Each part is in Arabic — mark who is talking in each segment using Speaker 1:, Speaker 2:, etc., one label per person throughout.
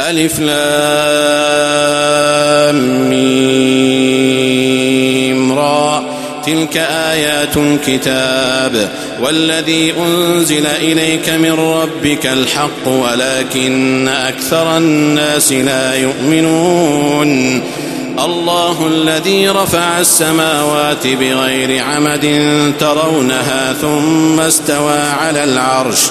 Speaker 1: ألف لام را. تلك آيات الكتاب والذي أنزل إليك من ربك الحق ولكن أكثر الناس لا يؤمنون. الله الذي رفع السماوات بغير عمد ترونها ثم استوى على العرش.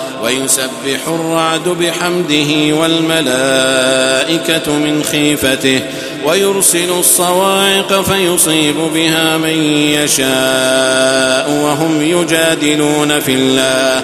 Speaker 1: ويسبح الرعد بحمده والملائكة من خيفته ويرسل الصواعق فيصيب بها من يشاء وهم يجادلون في الله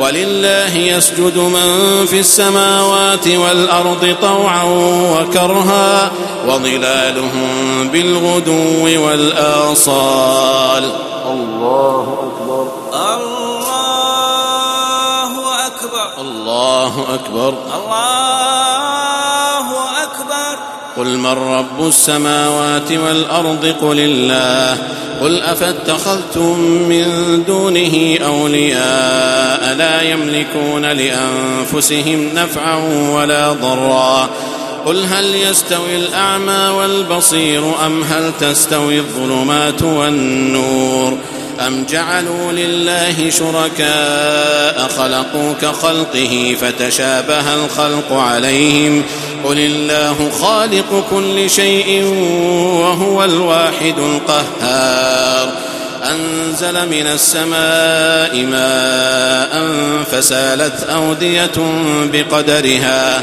Speaker 1: ولله يسجد من في السماوات والأرض طوعا وكرها وظلالهم بالغدو والآصال.
Speaker 2: الله أكبر.
Speaker 3: الله أكبر.
Speaker 1: الله أكبر.
Speaker 3: الله
Speaker 1: قل من رب السماوات والأرض قل الله قل أفاتخذتم من دونه أولياء لا يملكون لأنفسهم نفعا ولا ضرا قل هل يستوي الأعمى والبصير أم هل تستوي الظلمات والنور أم جعلوا لله شركاء خلقوا كخلقه فتشابه الخلق عليهم قل الله خالق كل شيء وهو الواحد القهار. أنزل من السماء ماء فسالت أودية بقدرها.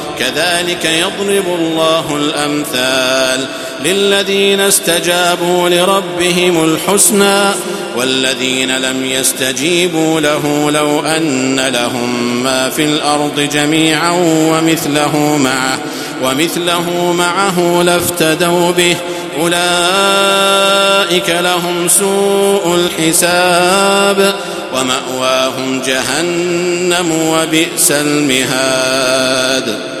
Speaker 1: كذلك يضرب الله الأمثال للذين استجابوا لربهم الحسنى والذين لم يستجيبوا له لو أن لهم ما في الأرض جميعا ومثله معه ومثله معه لافتدوا به أولئك لهم سوء الحساب ومأواهم جهنم وبئس المهاد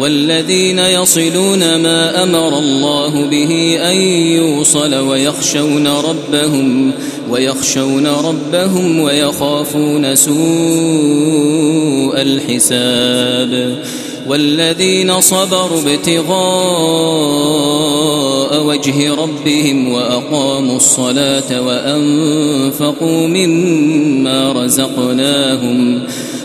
Speaker 4: والذين يصلون ما أمر الله به أن يوصل ويخشون ربهم ويخشون ربهم ويخافون سوء الحساب. والذين صبروا ابتغاء وجه ربهم وأقاموا الصلاة وأنفقوا مما رزقناهم.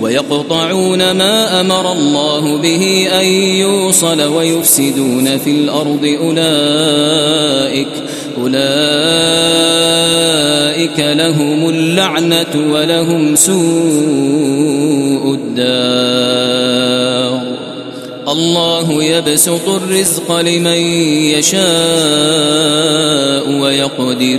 Speaker 4: ويقطعون ما أمر الله به أن يوصل ويفسدون في الأرض أولئك أولئك لهم اللعنة ولهم سوء الدار. الله يبسط الرزق لمن يشاء ويقدر.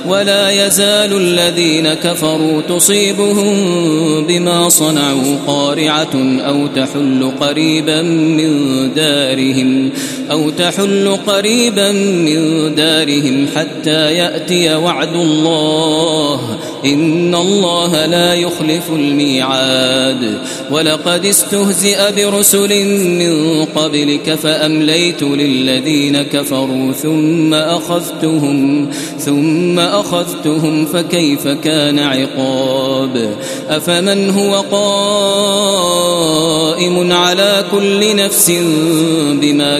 Speaker 4: ولا يزال الذين كفروا تصيبهم بما صنعوا قارعة أو تحل قريبا من دارهم. أو تحل قريبا من دارهم حتى يأتي وعد الله. إن الله لا يخلف الميعاد. ولقد استهزئ برسل من قبلك فأمليت للذين كفروا ثم أخذتهم ثم أخذتهم فكيف كان عقاب؟ أفمن هو قائم على كل نفس بما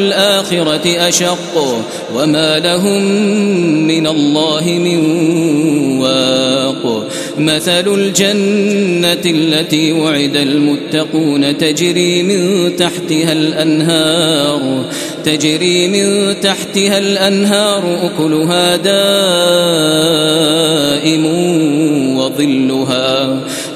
Speaker 4: الآخرة أشق وما لهم من الله من واق. مثل الجنة التي وعد المتقون تجري من تحتها الأنهار تجري من تحتها الأنهار أكلها دائم وظلها.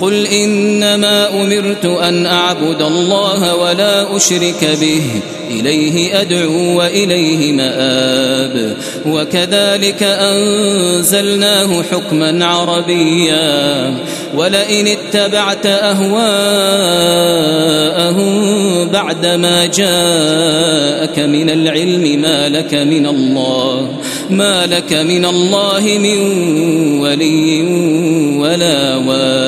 Speaker 4: قل إنما أمرت أن أعبد الله ولا أشرك به. إليه أدعو وإليه مآب. وكذلك أنزلناه حكما عربيا. ولئن اتبعت أهواءهم بعدما جاءك من العلم ما لك من الله ما لك من الله من ولي ولا واق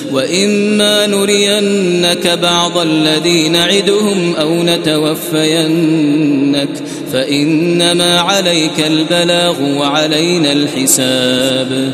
Speaker 4: وإما نرينك بعض الذي نعدهم أو نتوفينك فإنما عليك البلاغ وعلينا الحساب.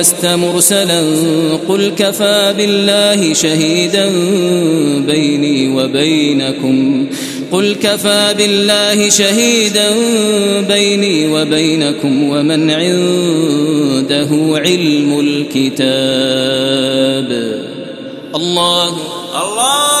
Speaker 4: لست مرسلا. قل كفى بالله شهيدا بيني وبينكم. قل كفى بالله شهيدا بيني وبينكم ومن عنده علم الكتاب. الله.
Speaker 3: الله.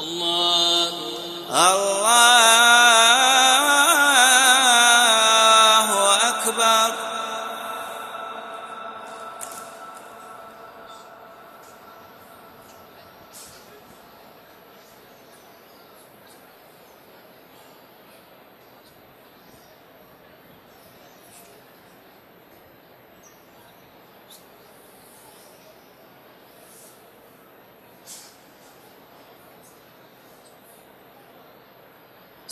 Speaker 4: الله.
Speaker 3: الله.